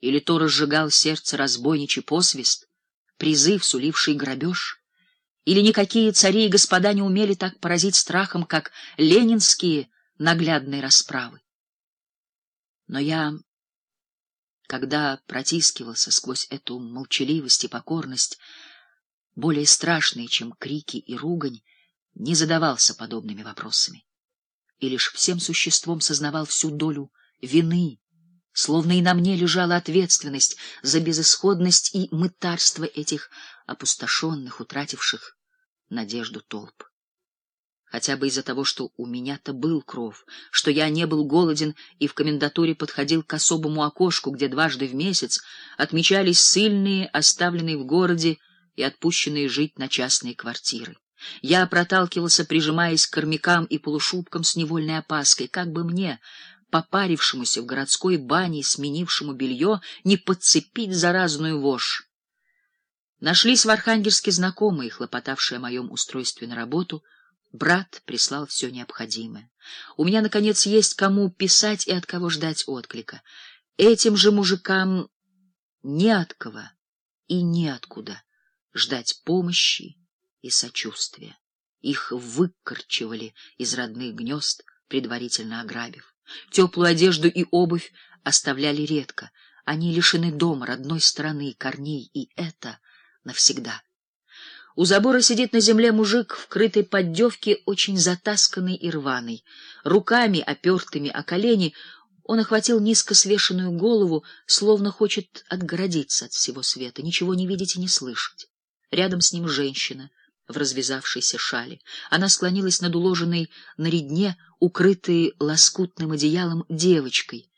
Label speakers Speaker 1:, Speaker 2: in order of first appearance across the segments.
Speaker 1: Или то разжигал сердце разбойничий посвист, призыв, суливший грабеж? Или никакие цари и господа не умели так поразить страхом, как ленинские наглядные расправы? Но я, когда протискивался сквозь эту молчаливость и покорность, более страшные, чем крики и ругань, не задавался подобными вопросами и лишь всем существом сознавал всю долю вины, словно и на мне лежала ответственность за безысходность и мытарство этих опустошенных, утративших надежду толп. Хотя бы из-за того, что у меня-то был кров, что я не был голоден и в комендатуре подходил к особому окошку, где дважды в месяц отмечались сильные, оставленные в городе и отпущенные жить на частные квартиры. Я проталкивался, прижимаясь к кормякам и полушубкам с невольной опаской, как бы мне, попарившемуся в городской бане, сменившему белье, не подцепить заразную вошь. Нашлись в Архангельске знакомые, хлопотавшие о моем устройстве на работу. Брат прислал все необходимое. У меня, наконец, есть кому писать и от кого ждать отклика. Этим же мужикам не от кого и неоткуда ждать помощи и сочувствия. Их выкорчевали из родных гнезд, предварительно ограбив. Теплую одежду и обувь оставляли редко. Они лишены дома, родной стороны, корней, и это навсегда. У забора сидит на земле мужик в крытой поддевке, очень затасканный и рваный. Руками, опертыми о колени, он охватил низко свешенную голову, словно хочет отгородиться от всего света, ничего не видеть и не слышать. Рядом с ним женщина в развязавшейся шали. Она склонилась над уложенной на редне, укрытой лоскутным одеялом, девочкой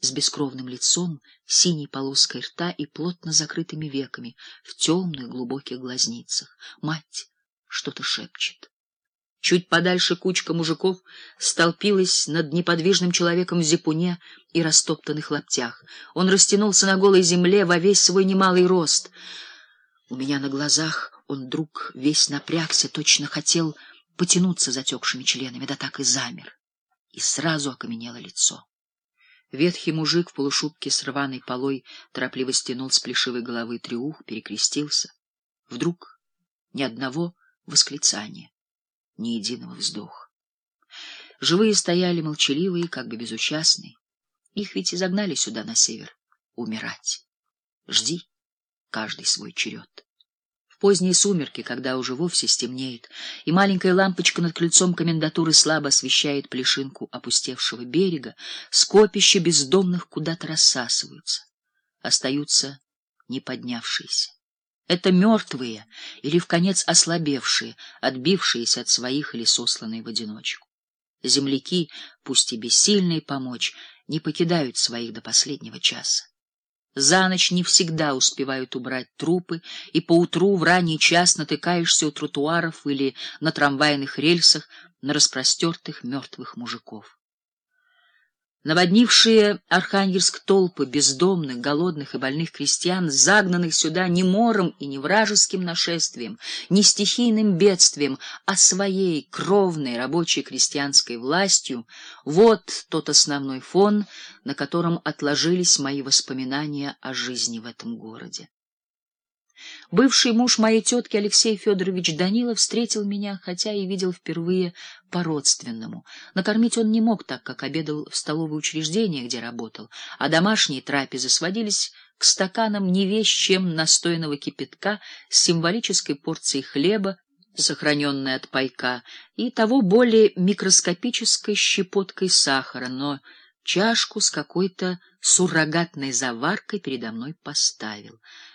Speaker 1: с бескровным лицом, синей полоской рта и плотно закрытыми веками в темных глубоких глазницах. Мать что-то шепчет. Чуть подальше кучка мужиков столпилась над неподвижным человеком в зипуне и растоптанных лаптях. Он растянулся на голой земле во весь свой немалый рост. У меня на глазах он вдруг весь напрягся, точно хотел потянуться затекшими членами, да так и замер. И сразу окаменело лицо. Ветхий мужик в полушубке с рваной полой торопливо стянул с плешивой головы триух, перекрестился. Вдруг ни одного восклицания, ни единого вздоха. Живые стояли молчаливые, как бы безучастные. Их ведь изогнали сюда, на север, умирать. Жди каждый свой черед поздние сумерки, когда уже вовсе стемнеет, и маленькая лампочка над крыльцом комендатуры слабо освещает плешинку опустевшего берега, скопища бездомных куда-то рассасываются, остаются не поднявшиеся. Это мертвые или в конец ослабевшие, отбившиеся от своих или сосланные в одиночку. Земляки, пусть и бессильные помочь, не покидают своих до последнего часа. За ночь не всегда успевают убрать трупы, и поутру в ранний час натыкаешься у тротуаров или на трамвайных рельсах на распростертых мертвых мужиков. Наводнившие Архангельск толпы бездомных, голодных и больных крестьян, загнанных сюда не мором и не вражеским нашествием, не стихийным бедствием, а своей кровной рабочей крестьянской властью, вот тот основной фон, на котором отложились мои воспоминания о жизни в этом городе. Бывший муж моей тетки Алексей Федорович Данилов встретил меня, хотя и видел впервые по-родственному. Накормить он не мог, так как обедал в столовое учреждение, где работал, а домашние трапезы сводились к стаканам не весь чем настойного кипятка с символической порцией хлеба, сохраненной от пайка, и того более микроскопической щепоткой сахара, но чашку с какой-то суррогатной заваркой передо мной поставил.